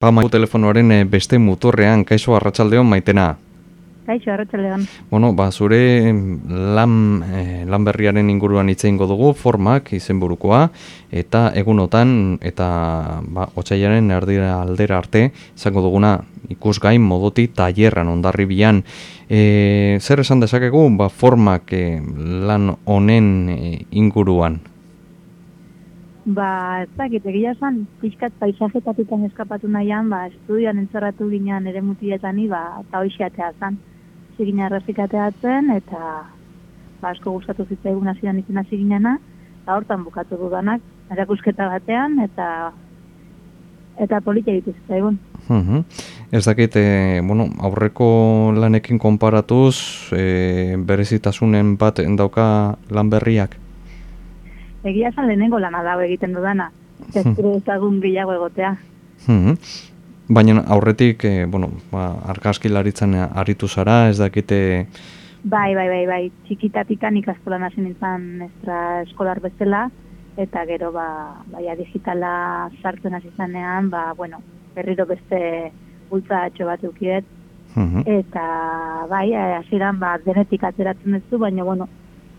Pamaiu telefonoaren eh, beste muturrean, kaixo arratsaldeon maitena. Kaixo, arratsaldeon. Bueno, ba, zure lan, eh, lan berriaren inguruan hitz egingo dugu, formak izenburukoa, eta egunotan, eta ba, otxaiaren erdira aldera arte, izango duguna ikusgain modoti tailerran ondarri bian. E, zer esan dezakegu, ba, formak eh, lan honen eh, inguruan? Ba, ez dakit, egia esan, pixkat paisajetatik eskapatu nahian, ba, estudian entzerratu ginean ere mutietani, ba, eta hoxiatea zan. Zigina errefikateatzen, eta ba, asko gustatu zitzaigun hasidan izen hasi ginena, eta hortan bukatu dudanak, erakusketa batean, eta eta politia ditu zitzaigun. Mhm. Ez dakit, e, bueno, aurreko lanekin konparatuz, e, berezitasunen bat dauka lan berriak? Egia esan lehenengo lana dago egiten dudana. Espero ezagun gehiago egotea. Hmm. Baina aurretik, e, bueno, ba, argazkilaritzen aritu zara, ez dakite... Bai, bai, bai, bai, txikitatikan ikastolan hasi nintzen estra eskolar bezala, eta gero, ba, baia digitala sartzen hasi zanean, ba, bueno, berriro beste bultza atxo bat eukiet, eta, bai, hasieran ba, denetik ateratzen ez du, baina, bueno,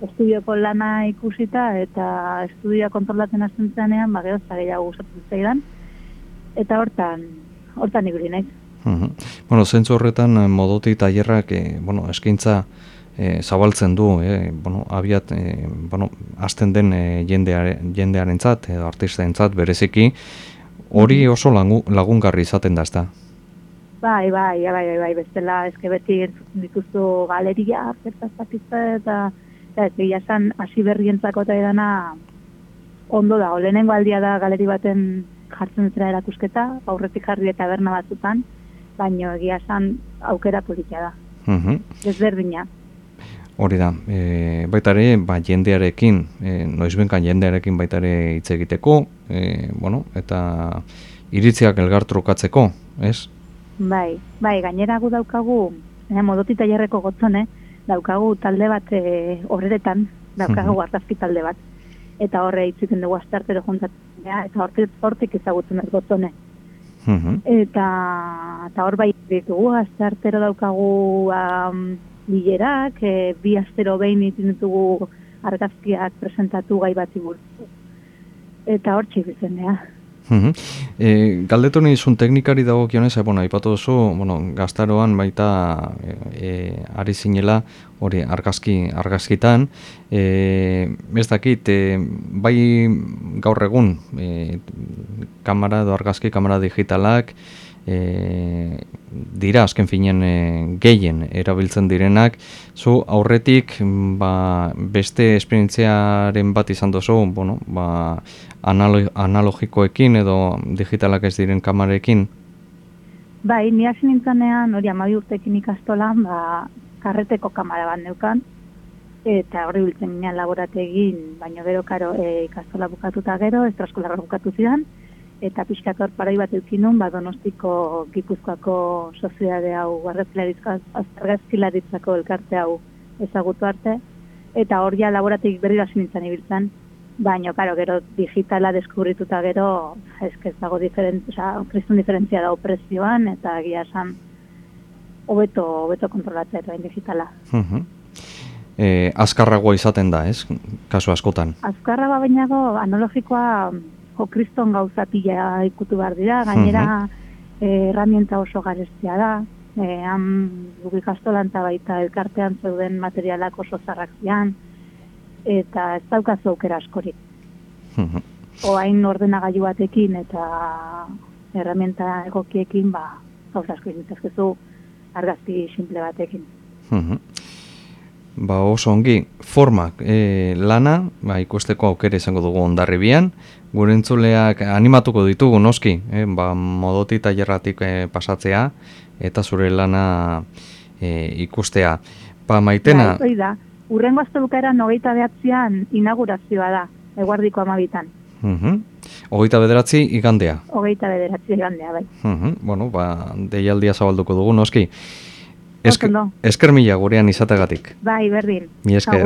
estudioko lana ikusita eta estudia kontrolatzen hasten zenean, ba gero gehiago gustatzen zaidan eta hortan hortan ibili naiz. Bueno, zentzu horretan eh, modoti tailerrak eh, bueno, eskaintza eh, zabaltzen du, eh, bueno, abiat eh, bueno, hasten den eh, jendeare, jendearentzat edo artistentzat bereziki hori oso lagungarri izaten da, ezta? Bai, bai, bai, bai, bai, bestela eske beti dituzu galeria, zertazakizte eta eta ez egia esan hasi berrientzako eta edana ondo da, lehenengo aldia da galeri baten jartzen zera erakusketa, aurretik jarri eta berna batzutan, baino egia esan aukera politia da. Mhm. Desberdina. Hori da, e, baita ere, ba, jendearekin, e, noizbenkan jendearekin baita ere hitz egiteko, e, bueno, eta iritziak elgartrukatzeko, ez? Bai, bai, gainera gu daukagu, e, modotita jarreko gotzone, daukagu talde bat e, horretan, daukagu mm artazki talde bat. Eta horre itziten dugu astartero juntatzen, eta hortik, hortik ezagutzen ez gotzone. Eta, eta hor bai ditugu, astartero daukagu um, bilerak, e, bi astero behin itzen ditugu argazkiak presentatu gai bat Eta hor txibitzen, ja. E, galdetu nizun teknikari dago kionez, e, bueno, ipatu duzu, bueno, gaztaroan baita e, ari zinela hori argazki, argazkitan, e, ez dakit, e, bai gaur egun, e, kamera edo argazki, kamera digitalak, e, dira azken finean e, gehien erabiltzen direnak, zu aurretik ba, beste esperientziaren bat izan dozu, bueno, ba, analogikoekin edo digitalak ez diren kamarekin? Bai, ni hasi nintzanean, hori amabi urtekin ikastolan, ba, karreteko kamara bat neukan, eta horri biltzen ginean laborategin, baino gero karo e, ikastola bukatuta gero, estraskola bukatu zidan, eta pixkator parai bat eukinun, ba, donostiko gipuzkoako soziade hau, argazkilaritzako elkarte hau ezagutu arte, eta hor ja laborategik berri nintzen ibiltzen, baina, karo, gero digitala deskubrituta gero, ez ez dago diferent, oza, kristun diferentzia dago prezioan, eta gira esan, hobeto, hobeto kontrolatzea eta digitala. Uh e, azkarragoa izaten da, ez? Kasu askotan. Azkarragoa bainago, analogikoa, jo, kriston gauzatila ikutu behar dira, gainera, uh herramienta oso garestia da, e, han dugikastolan eta baita elkartean zeuden materialak oso zarrak zian, eta ez daukazu aukera askorik. Oain ordenagailu batekin eta herramienta egokiekin, ba, gauza asko izitezkezu argazki simple batekin. Ba, oso ongi, formak e, lana, ba, ikusteko aukera izango dugu ondarribian, gure entzuleak animatuko ditugu noski, e, ba, modoti tailerratik e, pasatzea, eta zure lana e, ikustea. Ba, maitena... Ba, urrengo azte bukera nogeita behatzean inaugurazioa da, eguardiko amabitan. Uh Ogeita bederatzi igandea. Ogeita bederatzi igandea, bai. Uh Bueno, ba, deialdia zabalduko dugu, noski. Esker, esker mila gurean izategatik. Bai, berdin. Mi esker.